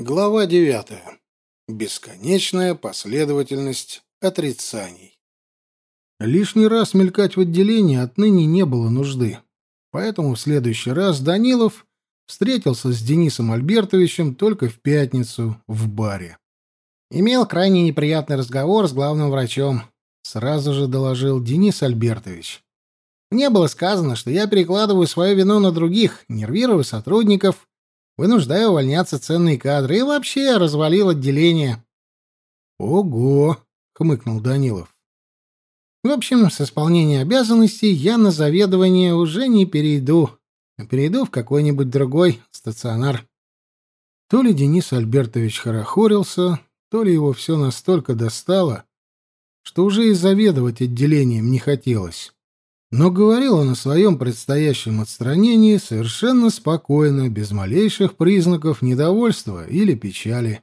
Глава девятая. Бесконечная последовательность отрицаний. Лишний раз мелькать в отделении отныне не было нужды. Поэтому в следующий раз Данилов встретился с Денисом Альбертовичем только в пятницу в баре. Имел крайне неприятный разговор с главным врачом, сразу же доложил Денис Альбертович. Мне было сказано, что я перекладываю свою вину на других, нервирую сотрудников вынуждая увольняться ценные кадры и вообще развалил отделение. Ого, хмыкнул Данилов. В общем, с исполнения обязанностей я на заведование уже не перейду, а перейду в какой-нибудь другой стационар. То ли Денис Альбертович хорохорился, то ли его все настолько достало, что уже и заведовать отделением не хотелось. Но говорил он о своем предстоящем отстранении совершенно спокойно, без малейших признаков недовольства или печали.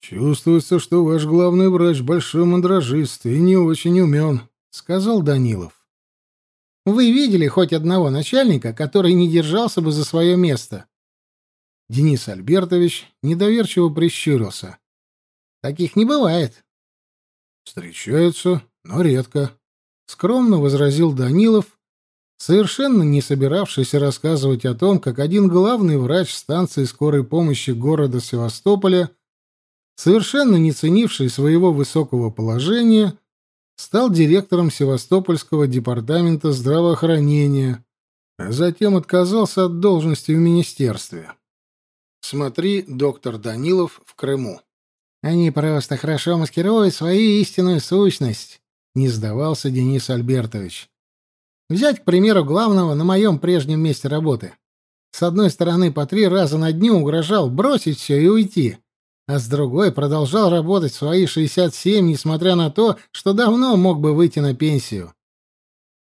«Чувствуется, что ваш главный врач большой мандражист и не очень умен», — сказал Данилов. «Вы видели хоть одного начальника, который не держался бы за свое место?» Денис Альбертович недоверчиво прищурился. «Таких не бывает». «Встречаются, но редко», — скромно возразил Данилов, совершенно не собиравшийся рассказывать о том, как один главный врач станции скорой помощи города Севастополя, совершенно не ценивший своего высокого положения, стал директором Севастопольского департамента здравоохранения, а затем отказался от должности в министерстве. Смотри, доктор Данилов в Крыму. Они просто хорошо маскируют свою истинную сущность. Не сдавался Денис Альбертович. Взять, к примеру, главного на моем прежнем месте работы. С одной стороны, по три раза на дню угрожал бросить все и уйти, а с другой продолжал работать свои 67, несмотря на то, что давно мог бы выйти на пенсию.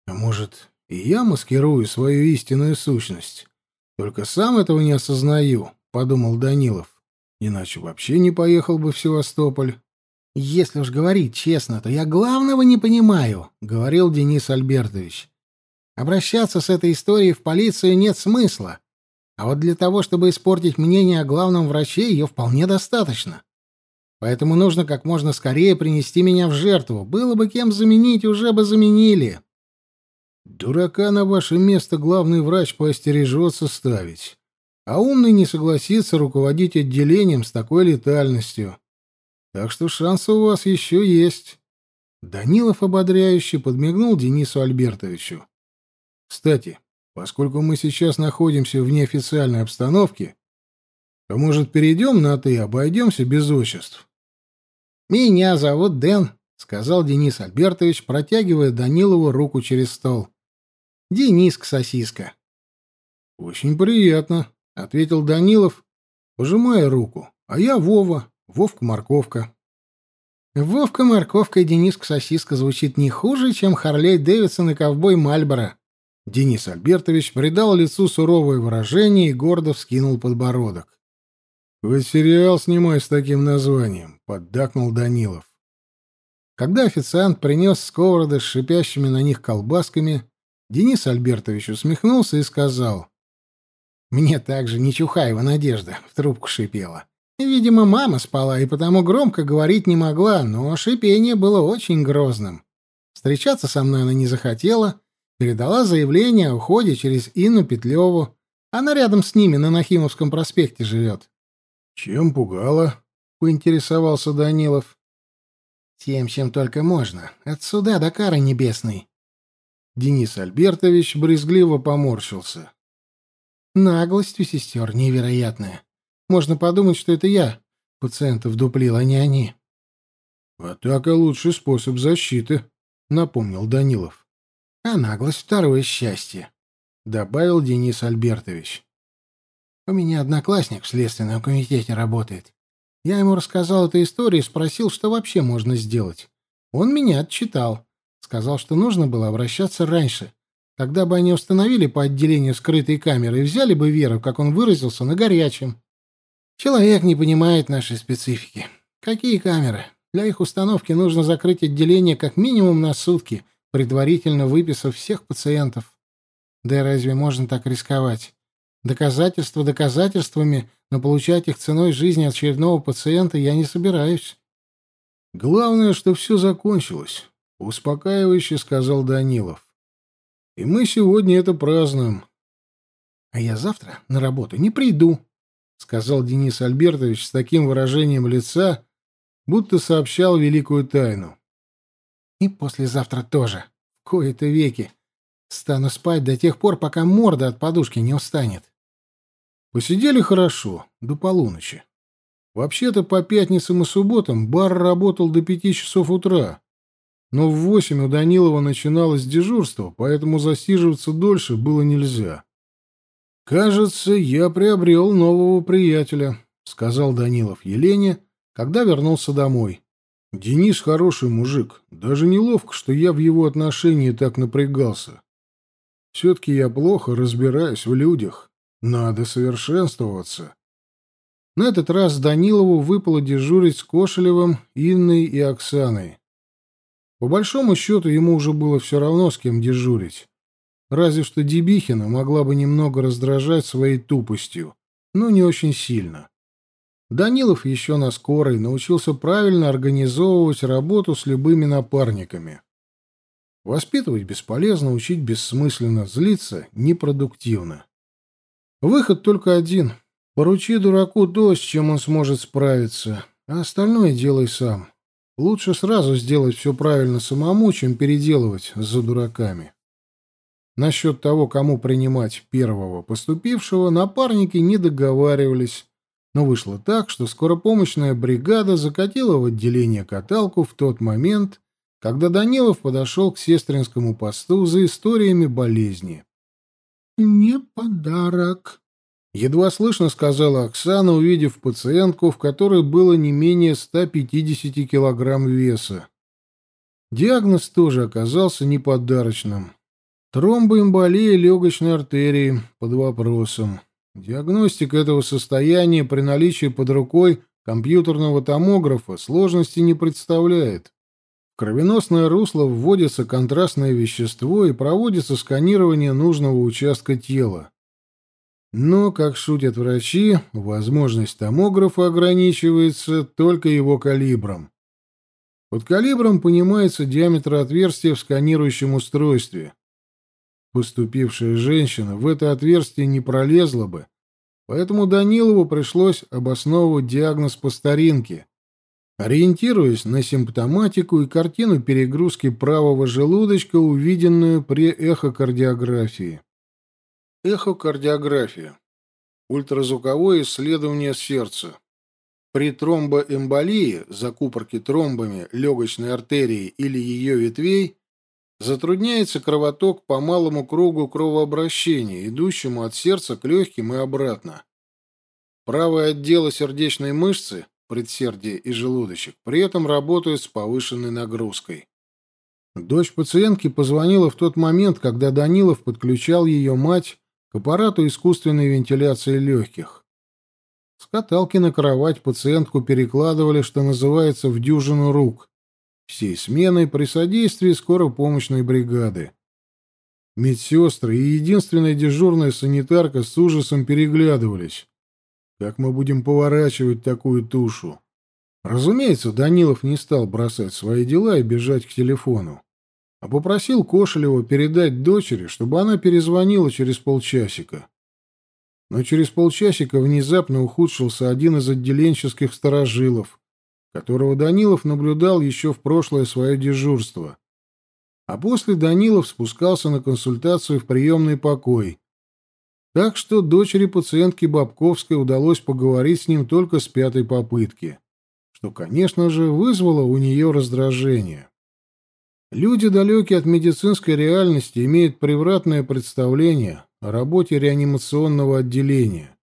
А может, и я маскирую свою истинную сущность? Только сам этого не осознаю, — подумал Данилов. Иначе вообще не поехал бы в Севастополь. «Если уж говорить честно, то я главного не понимаю», — говорил Денис Альбертович. «Обращаться с этой историей в полицию нет смысла. А вот для того, чтобы испортить мнение о главном враче, ее вполне достаточно. Поэтому нужно как можно скорее принести меня в жертву. Было бы кем заменить, уже бы заменили». «Дурака на ваше место главный врач поостережется ставить, а умный не согласится руководить отделением с такой летальностью». Так что шансы у вас еще есть. Данилов ободряюще подмигнул Денису Альбертовичу. Кстати, поскольку мы сейчас находимся в неофициальной обстановке, то, может, перейдем на «ты» и обойдемся без отчеств? «Меня зовут Дэн», — сказал Денис Альбертович, протягивая Данилову руку через стол. «Дениска сосиска». «Очень приятно», — ответил Данилов, пожимая руку. «А я Вова, Вовка-морковка. Вовка-морковка и Дениска-сосиска звучит не хуже, чем Харлей Дэвидсон и ковбой Мальборо. Денис Альбертович придал лицу суровое выражение и гордо вскинул подбородок. «Хоть сериал снимай с таким названием», — поддакнул Данилов. Когда официант принес сковороды с шипящими на них колбасками, Денис Альбертович усмехнулся и сказал. «Мне также не Чухаева Надежда в трубку шипела. Видимо, мама спала и потому громко говорить не могла, но шипение было очень грозным. Встречаться со мной она не захотела, передала заявление о уходе через Инну Петлеву. Она рядом с ними на Нахимовском проспекте живет. — Чем пугала? — поинтересовался Данилов. — Тем, чем только можно. От суда до кары небесной. Денис Альбертович брезгливо поморщился. Наглость у сестер невероятная. Можно подумать, что это я пациентов дуплил, а не они. — Атака — лучший способ защиты, — напомнил Данилов. — А наглость — второе счастье, — добавил Денис Альбертович. — У меня одноклассник в Следственном комитете работает. Я ему рассказал эту историю и спросил, что вообще можно сделать. Он меня отчитал. Сказал, что нужно было обращаться раньше. Тогда бы они установили по отделению скрытой камеры и взяли бы Веру, как он выразился, на горячем. Человек не понимает нашей специфики. Какие камеры? Для их установки нужно закрыть отделение как минимум на сутки, предварительно выписав всех пациентов. Да разве можно так рисковать? Доказательства доказательствами, но получать их ценой жизни очередного пациента я не собираюсь. Главное, что все закончилось, успокаивающе сказал Данилов. И мы сегодня это празднуем. А я завтра на работу не приду, сказал Денис Альбертович с таким выражением лица, будто сообщал великую тайну. И послезавтра тоже. В кои-то веки. Стану спать до тех пор, пока морда от подушки не устанет. Посидели хорошо, до полуночи. Вообще-то по пятницам и субботам бар работал до пяти часов утра. Но в восемь у Данилова начиналось дежурство, поэтому засиживаться дольше было нельзя. «Кажется, я приобрел нового приятеля», — сказал Данилов Елене, когда вернулся домой. «Денис хороший мужик. Даже неловко, что я в его отношении так напрягался. Все-таки я плохо разбираюсь в людях». Надо совершенствоваться. На этот раз Данилову выпало дежурить с Кошелевым, Инной и Оксаной. По большому счету ему уже было все равно, с кем дежурить. Разве что Дебихина могла бы немного раздражать своей тупостью, но не очень сильно. Данилов еще на скорой научился правильно организовывать работу с любыми напарниками. Воспитывать бесполезно, учить бессмысленно, злиться непродуктивно. Выход только один. Поручи дураку то, с чем он сможет справиться, а остальное делай сам. Лучше сразу сделать все правильно самому, чем переделывать за дураками. Насчет того, кому принимать первого поступившего, напарники не договаривались, но вышло так, что скоропомощная бригада закатила в отделение каталку в тот момент, когда Данилов подошел к сестринскому посту за историями болезни. «Не подарок», — едва слышно сказала Оксана, увидев пациентку, в которой было не менее 150 килограмм веса. Диагноз тоже оказался неподарочным. Тромбоэмболия легочной артерии под вопросом. Диагностика этого состояния при наличии под рукой компьютерного томографа сложности не представляет. В кровеносное русло вводится контрастное вещество и проводится сканирование нужного участка тела. Но, как шутят врачи, возможность томографа ограничивается только его калибром. Под калибром понимается диаметр отверстия в сканирующем устройстве. Поступившая женщина в это отверстие не пролезла бы, поэтому Данилову пришлось обосновывать диагноз по старинке, ориентируясь на симптоматику и картину перегрузки правого желудочка, увиденную при эхокардиографии. Эхокардиография. Ультразвуковое исследование сердца. При тромбоэмболии, закупорке тромбами легочной артерии или ее ветвей, затрудняется кровоток по малому кругу кровообращения, идущему от сердца к легким и обратно. Правое отдело сердечной мышцы предсердие и желудочек, при этом работают с повышенной нагрузкой. Дочь пациентки позвонила в тот момент, когда Данилов подключал ее мать к аппарату искусственной вентиляции легких. С каталки на кровать пациентку перекладывали, что называется, в дюжину рук, всей сменой при содействии скоропомощной бригады. Медсестры и единственная дежурная санитарка с ужасом переглядывались. Как мы будем поворачивать такую тушу? Разумеется, Данилов не стал бросать свои дела и бежать к телефону, а попросил Кошелева передать дочери, чтобы она перезвонила через полчасика. Но через полчасика внезапно ухудшился один из отделенческих сторожилов, которого Данилов наблюдал еще в прошлое свое дежурство. А после Данилов спускался на консультацию в приемный покой, так что дочери пациентки Бабковской удалось поговорить с ним только с пятой попытки, что, конечно же, вызвало у нее раздражение. Люди, далекие от медицинской реальности, имеют превратное представление о работе реанимационного отделения.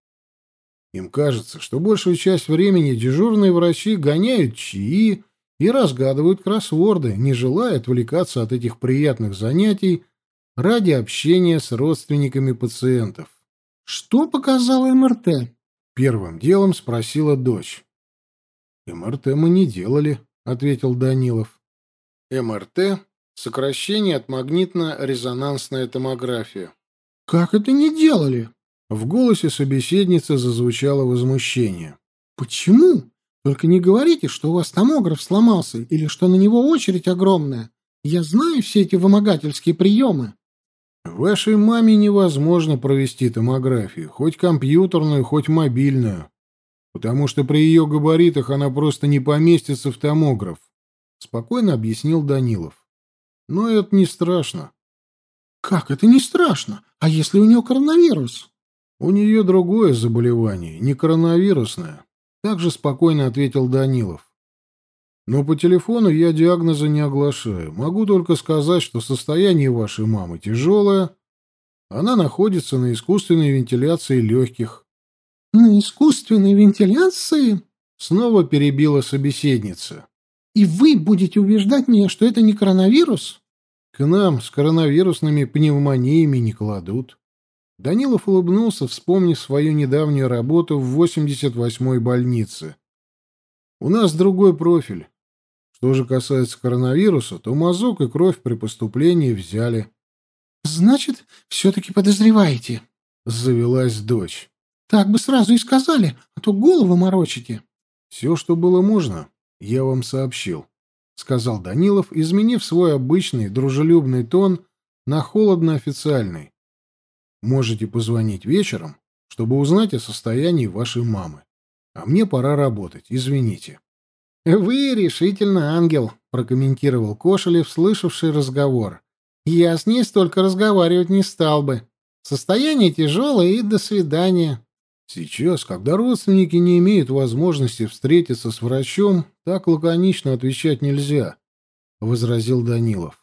Им кажется, что большую часть времени дежурные врачи гоняют чаи и разгадывают кроссворды, не желая отвлекаться от этих приятных занятий ради общения с родственниками пациентов. Что показал МРТ? Первым делом спросила дочь. МРТ мы не делали, ответил Данилов. МРТ сокращение от магнитно-резонансная томография. Как это не делали? В голосе собеседницы зазвучало возмущение. «Почему? Только не говорите, что у вас томограф сломался или что на него очередь огромная. Я знаю все эти вымогательские приемы». «Вашей маме невозможно провести томографию, хоть компьютерную, хоть мобильную, потому что при ее габаритах она просто не поместится в томограф», — спокойно объяснил Данилов. «Но это не страшно». «Как это не страшно? А если у нее коронавирус?» «У нее другое заболевание, не коронавирусное», — также спокойно ответил Данилов. «Но по телефону я диагноза не оглашаю. Могу только сказать, что состояние вашей мамы тяжелое. Она находится на искусственной вентиляции легких». «На искусственной вентиляции?» — снова перебила собеседница. «И вы будете убеждать меня, что это не коронавирус?» «К нам с коронавирусными пневмониями не кладут». Данилов улыбнулся, вспомнив свою недавнюю работу в 88-й больнице. «У нас другой профиль. Что же касается коронавируса, то мазок и кровь при поступлении взяли». «Значит, все-таки подозреваете?» — завелась дочь. «Так бы сразу и сказали, а то голову морочите». «Все, что было можно, я вам сообщил», — сказал Данилов, изменив свой обычный дружелюбный тон на холодно-официальный. Можете позвонить вечером, чтобы узнать о состоянии вашей мамы. А мне пора работать, извините. Вы решительно ангел, прокомментировал Кошелев, слышавший разговор. Я с ней столько разговаривать не стал бы. Состояние тяжелое и до свидания. Сейчас, когда родственники не имеют возможности встретиться с врачом, так лаконично отвечать нельзя, возразил Данилов.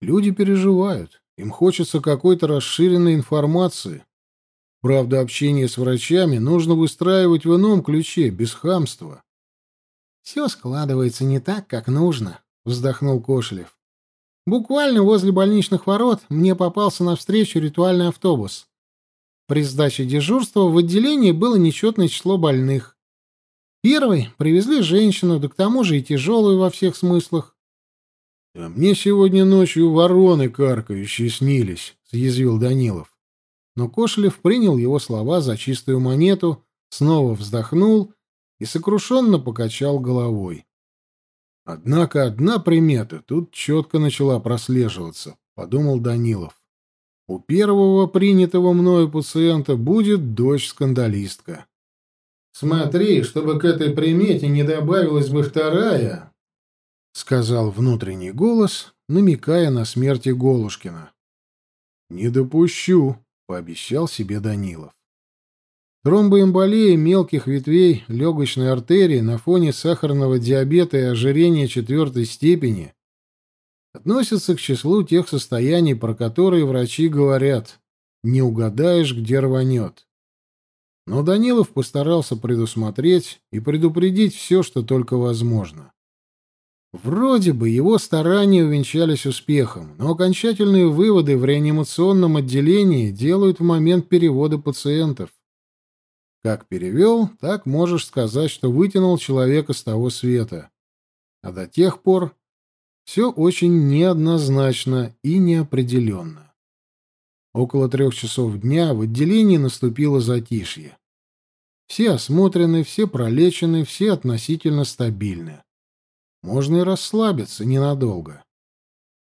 Люди переживают, им хочется какой-то расширенной информации. Правда, общение с врачами нужно выстраивать в ином ключе, без хамства. «Все складывается не так, как нужно», — вздохнул Кошелев. «Буквально возле больничных ворот мне попался навстречу ритуальный автобус. При сдаче дежурства в отделении было нечетное число больных. Первый привезли женщину, да к тому же и тяжелую во всех смыслах. А мне сегодня ночью вороны каркающие снились, съязвил Данилов. Но Кошелев принял его слова за чистую монету, снова вздохнул и сокрушенно покачал головой. Однако одна примета тут четко начала прослеживаться, подумал Данилов. У первого принятого мною пациента будет дочь-скандалистка. Смотри, чтобы к этой примете не добавилась бы вторая, — сказал внутренний голос, намекая на смерти Голушкина. «Не допущу», — пообещал себе Данилов. Тромбоэмболия мелких ветвей легочной артерии на фоне сахарного диабета и ожирения четвертой степени относится к числу тех состояний, про которые врачи говорят «не угадаешь, где рванет». Но Данилов постарался предусмотреть и предупредить все, что только возможно. Вроде бы его старания увенчались успехом, но окончательные выводы в реанимационном отделении делают в момент перевода пациентов. Как перевел, так можешь сказать, что вытянул человека с того света. А до тех пор все очень неоднозначно и неопределенно. Около трех часов дня в отделении наступило затишье. Все осмотрены, все пролечены, все относительно стабильны можно и расслабиться ненадолго.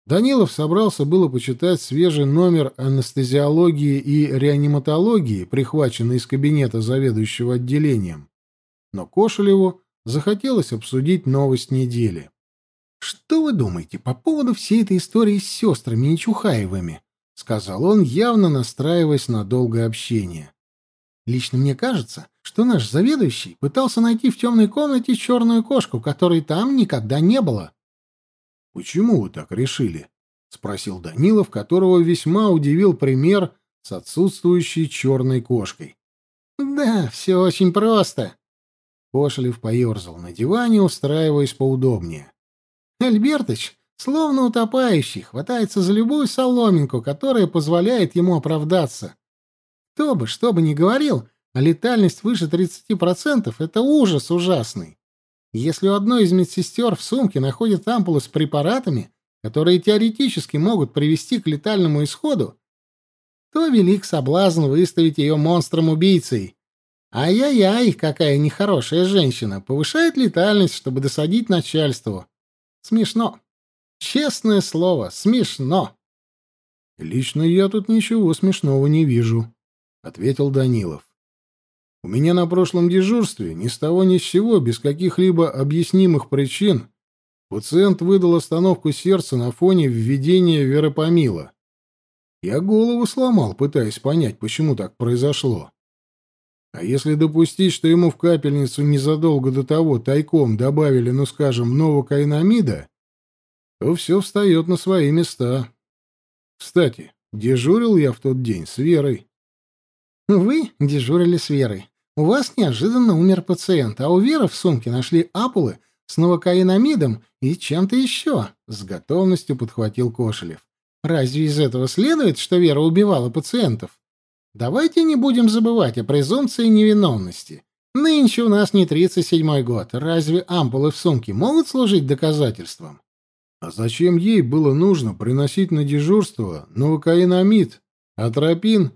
Данилов собрался было почитать свежий номер анестезиологии и реаниматологии, прихваченный из кабинета заведующего отделением. Но Кошелеву захотелось обсудить новость недели. «Что вы думаете по поводу всей этой истории с сестрами Нечухаевыми?» — сказал он, явно настраиваясь на долгое общение. Лично мне кажется, что наш заведующий пытался найти в темной комнате черную кошку, которой там никогда не было. — Почему вы так решили? — спросил Данилов, которого весьма удивил пример с отсутствующей черной кошкой. — Да, все очень просто. Кошелев поерзал на диване, устраиваясь поудобнее. — Альбертыч, словно утопающий, хватается за любую соломинку, которая позволяет ему оправдаться. Кто бы что бы ни говорил, а летальность выше 30% — это ужас ужасный. Если у одной из медсестер в сумке находят ампулы с препаратами, которые теоретически могут привести к летальному исходу, то велик соблазн выставить ее монстром-убийцей. Ай-яй-яй, какая нехорошая женщина, повышает летальность, чтобы досадить начальству. Смешно. Честное слово, смешно. Лично я тут ничего смешного не вижу, ответил Данилов. У меня на прошлом дежурстве ни с того ни с сего, без каких-либо объяснимых причин, пациент выдал остановку сердца на фоне введения веропомила. Я голову сломал, пытаясь понять, почему так произошло. А если допустить, что ему в капельницу незадолго до того тайком добавили, ну скажем, новокаинамида, то все встает на свои места. Кстати, дежурил я в тот день с Верой. Вы дежурили с Верой. У вас неожиданно умер пациент, а у Веры в сумке нашли апулы с новокаинамидом и чем-то еще, — с готовностью подхватил Кошелев. Разве из этого следует, что Вера убивала пациентов? Давайте не будем забывать о презумпции невиновности. Нынче у нас не 37-й год. Разве ампулы в сумке могут служить доказательством? А зачем ей было нужно приносить на дежурство новокаинамид, атропин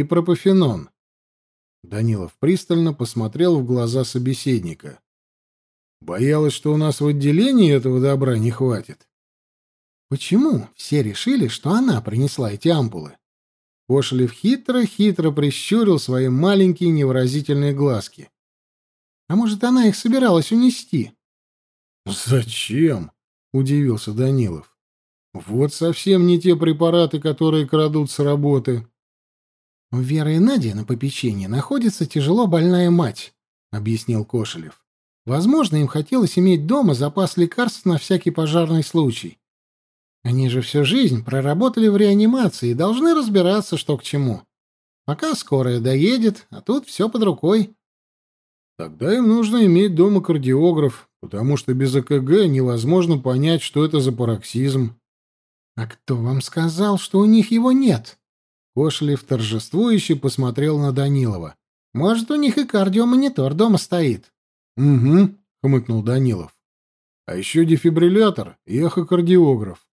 и пропофенон? Данилов пристально посмотрел в глаза собеседника. Боялась, что у нас в отделении этого добра не хватит. Почему все решили, что она принесла эти ампулы? Кошелев хитро-хитро прищурил свои маленькие невыразительные глазки. А может, она их собиралась унести? Зачем? удивился Данилов. Вот совсем не те препараты, которые крадут с работы. У Веры и Нади на попечении находится тяжело больная мать, объяснил Кошелев. Возможно, им хотелось иметь дома запас лекарств на всякий пожарный случай. Они же всю жизнь проработали в реанимации и должны разбираться, что к чему. Пока скорая доедет, а тут все под рукой. Тогда им нужно иметь дома кардиограф, потому что без ЭКГ невозможно понять, что это за пароксизм. — А кто вам сказал, что у них его нет? Кошлев торжествующе посмотрел на Данилова. — Может, у них и кардиомонитор дома стоит? — Угу, — хмыкнул Данилов. — А еще дефибриллятор и эхокардиограф.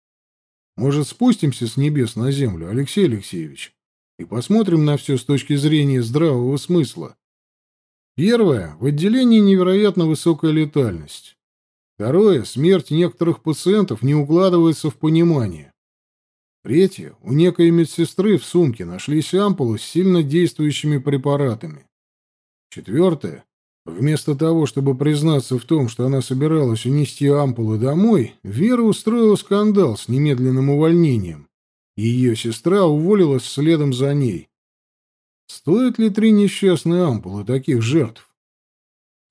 Может, спустимся с небес на землю, Алексей Алексеевич, и посмотрим на все с точки зрения здравого смысла? Первое. В отделении невероятно высокая летальность. Второе. Смерть некоторых пациентов не укладывается в понимание. Третье. У некой медсестры в сумке нашлись ампулы с сильно действующими препаратами. Четвертое. Вместо того, чтобы признаться в том, что она собиралась унести ампулы домой, Вера устроила скандал с немедленным увольнением. И ее сестра уволилась следом за ней. Стоят ли три несчастные ампулы таких жертв?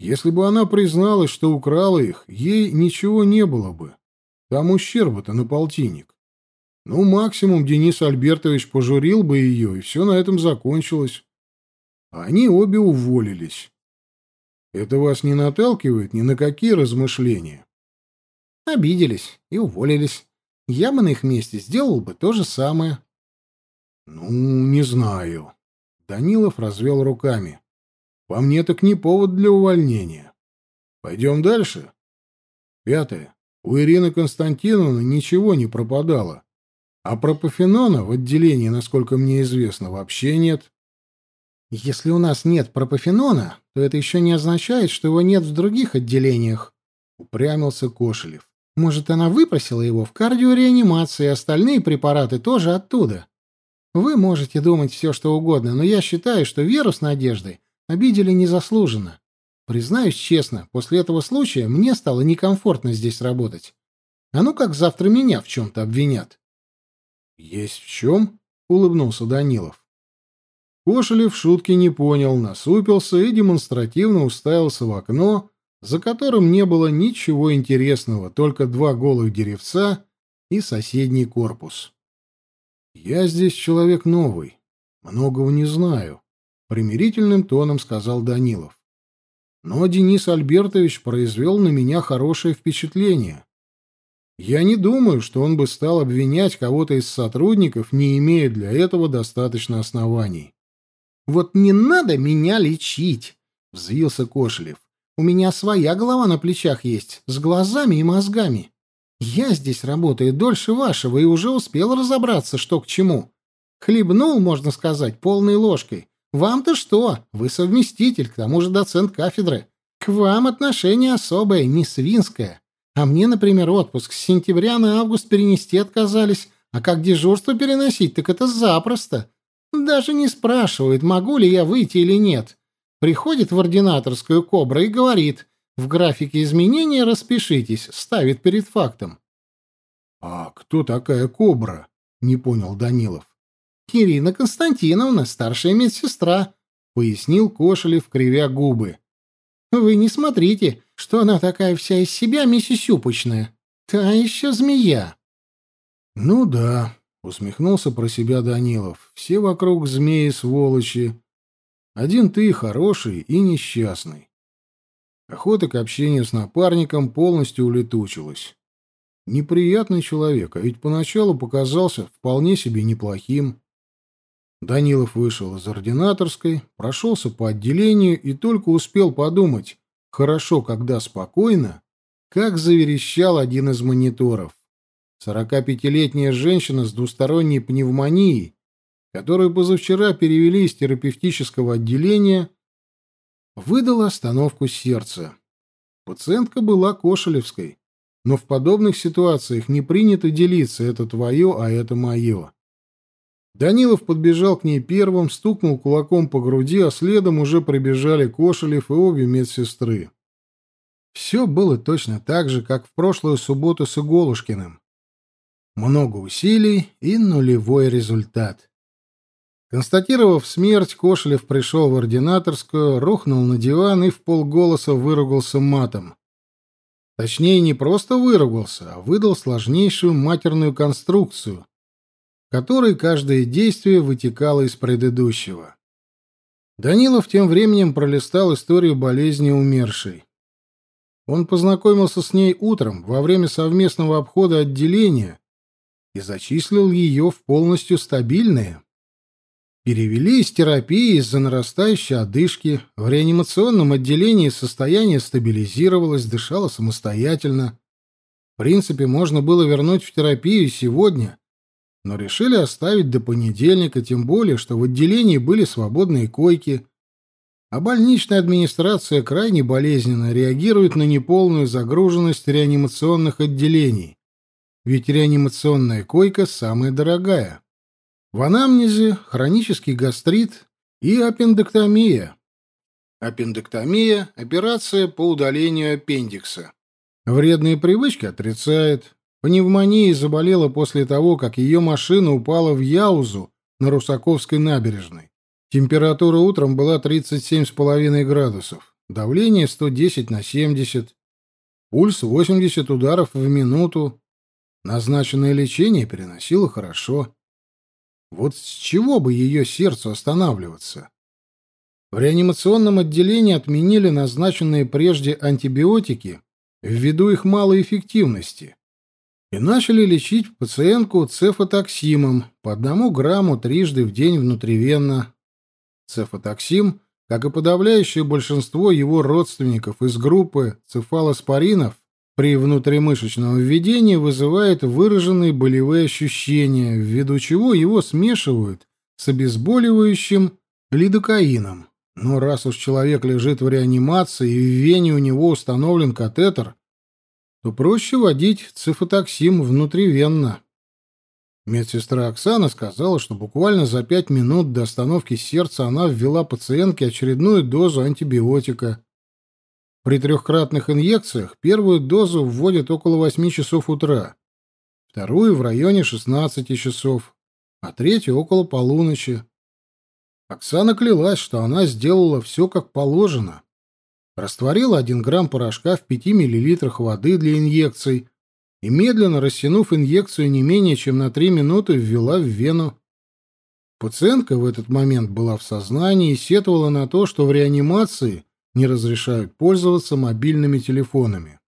Если бы она призналась, что украла их, ей ничего не было бы. Там ущерба-то на полтинник. Ну, максимум Денис Альбертович пожурил бы ее, и все на этом закончилось. А они обе уволились. Это вас не наталкивает ни на какие размышления? Обиделись и уволились. Я бы на их месте сделал бы то же самое. Ну, не знаю. Данилов развел руками. По мне так не повод для увольнения. Пойдем дальше. Пятое. У Ирины Константиновны ничего не пропадало. А пропофенона в отделении, насколько мне известно, вообще нет. Если у нас нет пропофенона, то это еще не означает, что его нет в других отделениях, — упрямился Кошелев. Может, она выпросила его в кардиореанимации, и остальные препараты тоже оттуда. Вы можете думать все, что угодно, но я считаю, что Веру с Надеждой обидели незаслуженно. Признаюсь честно, после этого случая мне стало некомфортно здесь работать. А ну как завтра меня в чем-то обвинят? — Есть в чем? — улыбнулся Данилов. Кошелев шутки не понял, насупился и демонстративно уставился в окно, за которым не было ничего интересного, только два голых деревца и соседний корпус. «Я здесь человек новый, многого не знаю», — примирительным тоном сказал Данилов. «Но Денис Альбертович произвел на меня хорошее впечатление. Я не думаю, что он бы стал обвинять кого-то из сотрудников, не имея для этого достаточно оснований. «Вот не надо меня лечить!» — взвился Кошелев. «У меня своя голова на плечах есть, с глазами и мозгами. Я здесь работаю дольше вашего и уже успел разобраться, что к чему. Хлебнул, можно сказать, полной ложкой. Вам-то что? Вы совместитель, к тому же доцент кафедры. К вам отношение особое, не свинское. А мне, например, отпуск с сентября на август перенести отказались, а как дежурство переносить, так это запросто. Даже не спрашивают, могу ли я выйти или нет. Приходит в ординаторскую кобра и говорит, в графике изменения распишитесь, ставит перед фактом. — А кто такая кобра? — не понял Данилов. — Ирина Константиновна, старшая медсестра, — пояснил Кошелев, кривя губы. — Вы не смотрите, что она такая вся из себя миссисюпочная. Та еще змея. — Ну да, — усмехнулся про себя Данилов. — Все вокруг змеи-сволочи. Один ты хороший и несчастный. Охота к общению с напарником полностью улетучилась. Неприятный человек, а ведь поначалу показался вполне себе неплохим. Данилов вышел из ординаторской, прошелся по отделению и только успел подумать, хорошо, когда спокойно, как заверещал один из мониторов. 45-летняя женщина с двусторонней пневмонией, которую позавчера перевели из терапевтического отделения, выдала остановку сердца. Пациентка была Кошелевской, но в подобных ситуациях не принято делиться «это твое, а это мое». Данилов подбежал к ней первым, стукнул кулаком по груди, а следом уже прибежали Кошелев и обе медсестры. Все было точно так же, как в прошлую субботу с Иголушкиным. Много усилий и нулевой результат. Констатировав смерть, Кошелев пришел в ординаторскую, рухнул на диван и в полголоса выругался матом. Точнее, не просто выругался, а выдал сложнейшую матерную конструкцию, которой каждое действие вытекало из предыдущего. Данилов тем временем пролистал историю болезни умершей. Он познакомился с ней утром во время совместного обхода отделения и зачислил ее в полностью стабильные. Перевели из терапии из-за нарастающей одышки. В реанимационном отделении состояние стабилизировалось, дышало самостоятельно. В принципе, можно было вернуть в терапию сегодня, но решили оставить до понедельника, тем более, что в отделении были свободные койки, а больничная администрация крайне болезненно реагирует на неполную загруженность реанимационных отделений, ведь реанимационная койка самая дорогая. В анамнезе хронический гастрит и аппендэктомия. Аппендэктомия – операция по удалению аппендикса. Вредные привычки отрицает. Пневмонией заболела после того, как ее машина упала в Яузу на Русаковской набережной. Температура утром была 37,5 градусов, давление 110 на 70, пульс 80 ударов в минуту. Назначенное лечение переносило хорошо. Вот с чего бы ее сердцу останавливаться? В реанимационном отделении отменили назначенные прежде антибиотики ввиду их малой эффективности и начали лечить пациентку цефатоксимом по одному грамму трижды в день внутривенно. Цефатоксим, как и подавляющее большинство его родственников из группы цефалоспоринов, при внутримышечном введении вызывает выраженные болевые ощущения, ввиду чего его смешивают с обезболивающим лидокаином. Но раз уж человек лежит в реанимации и в вене у него установлен катетер, то проще вводить цифотоксим внутривенно. Медсестра Оксана сказала, что буквально за пять минут до остановки сердца она ввела пациентке очередную дозу антибиотика. При трехкратных инъекциях первую дозу вводят около 8 часов утра, вторую в районе 16 часов, а третью около полуночи. Оксана клялась, что она сделала все как положено. Растворила 1 грамм порошка в 5 миллилитрах воды для инъекций и, медленно растянув инъекцию не менее чем на 3 минуты, ввела в вену. Пациентка в этот момент была в сознании и сетовала на то, что в реанимации не разрешают пользоваться мобильными телефонами.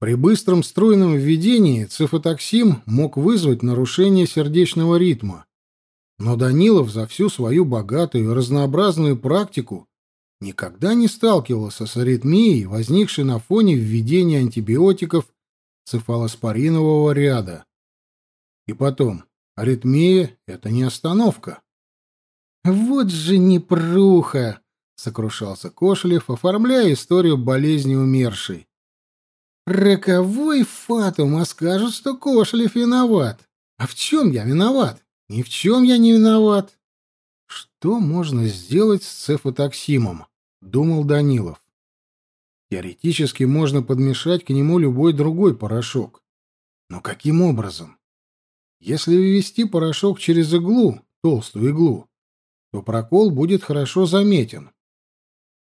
При быстром струйном введении цифотоксим мог вызвать нарушение сердечного ритма. Но Данилов за всю свою богатую и разнообразную практику никогда не сталкивался с аритмией, возникшей на фоне введения антибиотиков цефалоспоринового ряда. И потом, Аритмия — это не остановка. «Вот же непруха!» — сокрушался Кошелев, оформляя историю болезни умершей. «Роковой фатум, а скажут, что Кошелев виноват. А в чем я виноват? Ни в чем я не виноват». «Что можно сделать с цефатоксимом?» — думал Данилов. Теоретически можно подмешать к нему любой другой порошок. Но каким образом? Если ввести порошок через иглу, толстую иглу, то прокол будет хорошо заметен.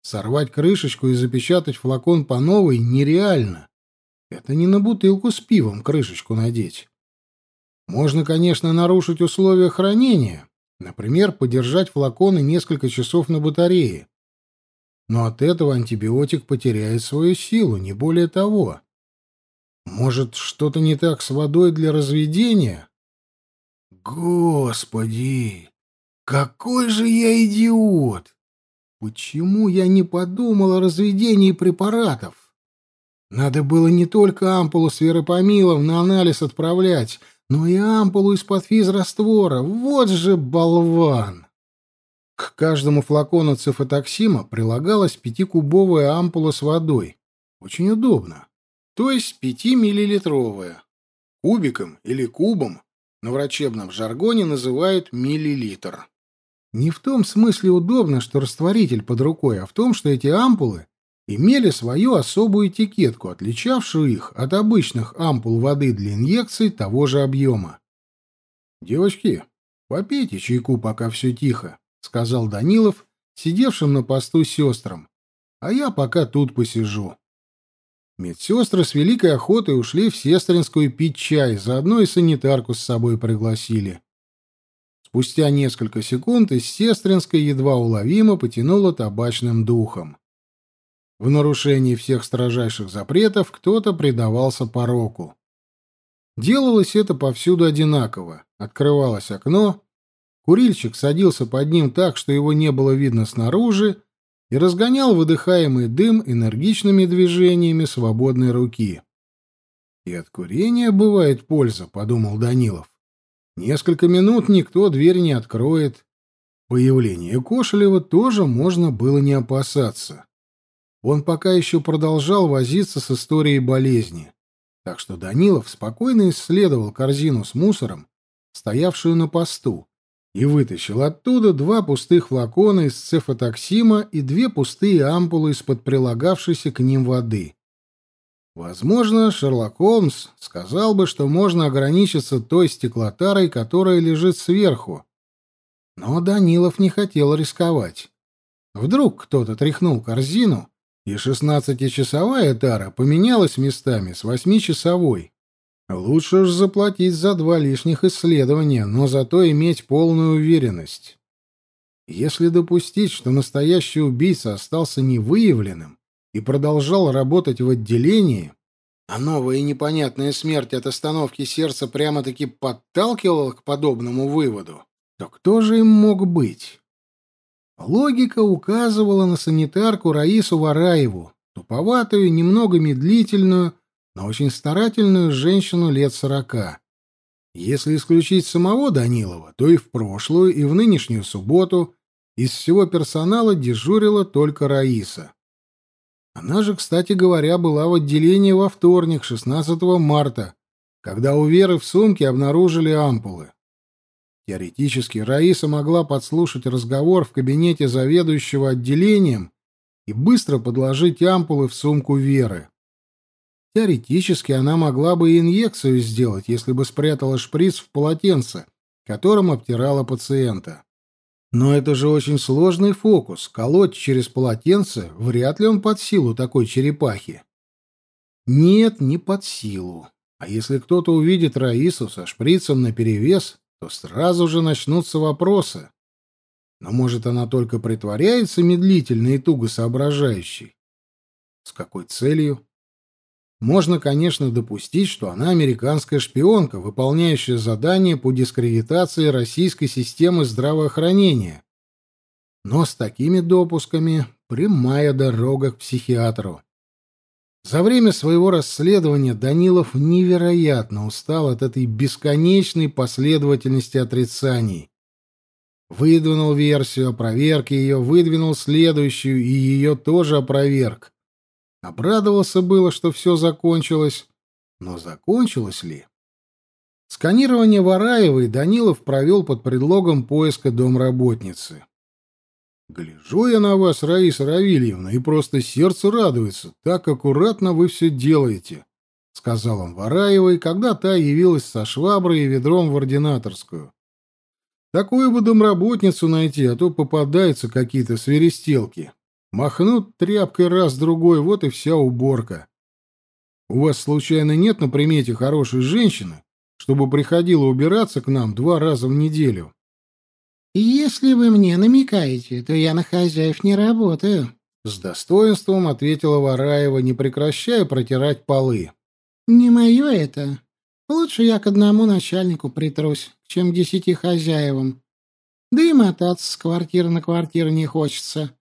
Сорвать крышечку и запечатать флакон по новой нереально. Это не на бутылку с пивом крышечку надеть. Можно, конечно, нарушить условия хранения, например, подержать флаконы несколько часов на батарее. Но от этого антибиотик потеряет свою силу, не более того. Может, что-то не так с водой для разведения? Господи! Какой же я идиот! Почему я не подумал о разведении препаратов? Надо было не только ампулу с веропомилом на анализ отправлять, но и ампулу из-под физраствора. Вот же болван! К каждому флакону цифотоксима прилагалась пятикубовая ампула с водой. Очень удобно. То есть пятимиллилитровая. Кубиком или кубом на врачебном жаргоне называют миллилитр. Не в том смысле удобно, что растворитель под рукой, а в том, что эти ампулы имели свою особую этикетку, отличавшую их от обычных ампул воды для инъекций того же объема. «Девочки, попейте чайку, пока все тихо», — сказал Данилов, сидевшим на посту сестрам. «А я пока тут посижу». Медсестры с великой охотой ушли в Сестринскую пить чай, заодно и санитарку с собой пригласили. Спустя несколько секунд из Сестринской едва уловимо потянуло табачным духом. В нарушении всех строжайших запретов кто-то предавался пороку. Делалось это повсюду одинаково. Открывалось окно, курильщик садился под ним так, что его не было видно снаружи, и разгонял выдыхаемый дым энергичными движениями свободной руки. «И от курения бывает польза», — подумал Данилов. «Несколько минут никто дверь не откроет. Появление Кошелева тоже можно было не опасаться. Он пока еще продолжал возиться с историей болезни, так что Данилов спокойно исследовал корзину с мусором, стоявшую на посту, и вытащил оттуда два пустых флакона из цефатоксима и две пустые ампулы из-под прилагавшейся к ним воды. Возможно, Шерлок Холмс сказал бы, что можно ограничиться той стеклотарой, которая лежит сверху. Но Данилов не хотел рисковать. Вдруг кто-то тряхнул корзину, и шестнадцатичасовая тара поменялась местами с восьмичасовой. Лучше уж заплатить за два лишних исследования, но зато иметь полную уверенность. Если допустить, что настоящий убийца остался невыявленным и продолжал работать в отделении, а новая непонятная смерть от остановки сердца прямо-таки подталкивала к подобному выводу, то кто же им мог быть? Логика указывала на санитарку Раису Вараеву, туповатую, немного медлительную, но очень старательную женщину лет сорока. Если исключить самого Данилова, то и в прошлую, и в нынешнюю субботу из всего персонала дежурила только Раиса. Она же, кстати говоря, была в отделении во вторник, 16 марта, когда у Веры в сумке обнаружили ампулы. Теоретически Раиса могла подслушать разговор в кабинете заведующего отделением и быстро подложить ампулы в сумку Веры. Теоретически она могла бы инъекцию сделать, если бы спрятала шприц в полотенце, которым обтирала пациента. Но это же очень сложный фокус. Колоть через полотенце вряд ли он под силу такой черепахи. Нет, не под силу. А если кто-то увидит Раису со шприцем наперевес, то сразу же начнутся вопросы. Но, может, она только притворяется медлительной и туго соображающей? С какой целью? Можно, конечно, допустить, что она американская шпионка, выполняющая задание по дискредитации российской системы здравоохранения. Но с такими допусками прямая дорога к психиатру. За время своего расследования Данилов невероятно устал от этой бесконечной последовательности отрицаний. Выдвинул версию, опроверг ее, выдвинул следующую и ее тоже опроверг. Обрадовался было, что все закончилось, но закончилось ли? Сканирование Вараевой Данилов провел под предлогом поиска домработницы. «Гляжу я на вас, Раиса Равильевна, и просто сердце радуется. Так аккуратно вы все делаете», — сказал он Вараевой, когда та явилась со шваброй и ведром в ординаторскую. «Такую бы домработницу найти, а то попадаются какие-то свиристелки. Махнут тряпкой раз-другой, вот и вся уборка. У вас, случайно, нет на примете хорошей женщины, чтобы приходила убираться к нам два раза в неделю. «Если вы мне намекаете, то я на хозяев не работаю», — с достоинством ответила Вараева, не прекращая протирать полы. «Не мое это. Лучше я к одному начальнику притрусь, чем к десяти хозяевам. Да и мотаться с квартиры на квартиру не хочется.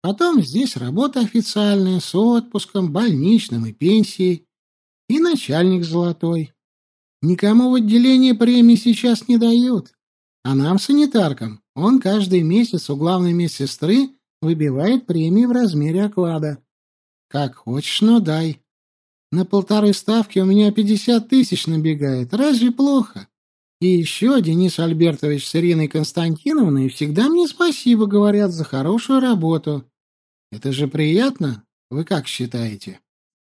Потом здесь работа официальная, с отпуском, больничным и пенсией. И начальник золотой. Никому в отделении премии сейчас не дают. А нам, санитаркам, он каждый месяц у главной медсестры выбивает премии в размере оклада. Как хочешь, но дай. На полторы ставки у меня пятьдесят тысяч набегает. Разве плохо? И еще Денис Альбертович с Ириной Константиновной всегда мне спасибо говорят за хорошую работу. Это же приятно? Вы как считаете?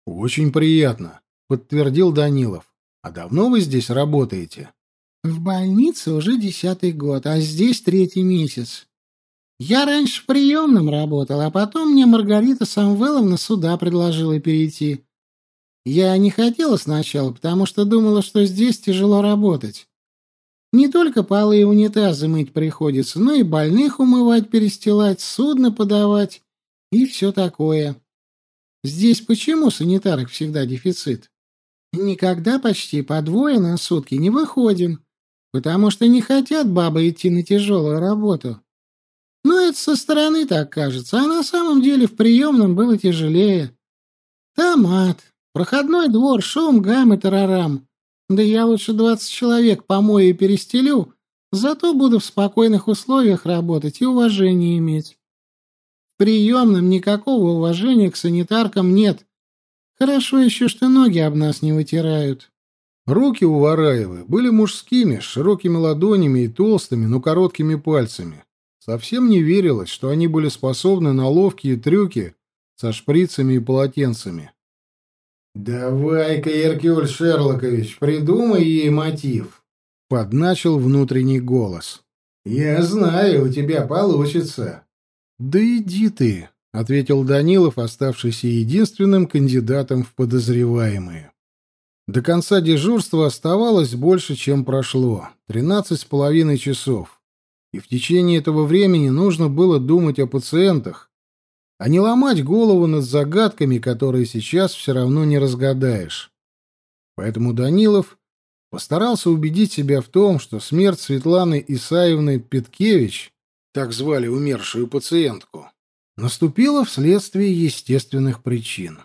Очень приятно, подтвердил Данилов. А давно вы здесь работаете? В больнице уже десятый год, а здесь третий месяц. Я раньше в приемном работал, а потом мне Маргарита Самвеловна сюда предложила перейти. Я не хотела сначала, потому что думала, что здесь тяжело работать. Не только полы и унитазы мыть приходится, но и больных умывать, перестилать, судно подавать и все такое. Здесь почему санитарок всегда дефицит? Никогда почти по двое на сутки не выходим, потому что не хотят бабы идти на тяжелую работу. Но это со стороны так кажется, а на самом деле в приемном было тяжелее. Там ад, проходной двор, шум, гам и тарарам. Да я лучше двадцать человек помою и перестелю, зато буду в спокойных условиях работать и уважение иметь. В приемном никакого уважения к санитаркам нет, Хорошо еще, что ноги об нас не вытирают. Руки у Вараевы были мужскими, с широкими ладонями и толстыми, но короткими пальцами. Совсем не верилось, что они были способны на ловкие трюки со шприцами и полотенцами. «Давай-ка, Иркюль Шерлокович, придумай ей мотив», — подначил внутренний голос. «Я знаю, у тебя получится». «Да иди ты», — ответил Данилов, оставшийся единственным кандидатом в подозреваемые. До конца дежурства оставалось больше, чем прошло — тринадцать с половиной часов. И в течение этого времени нужно было думать о пациентах, а не ломать голову над загадками, которые сейчас все равно не разгадаешь. Поэтому Данилов постарался убедить себя в том, что смерть Светланы Исаевны Петкевич, так звали умершую пациентку, наступила вследствие естественных причин.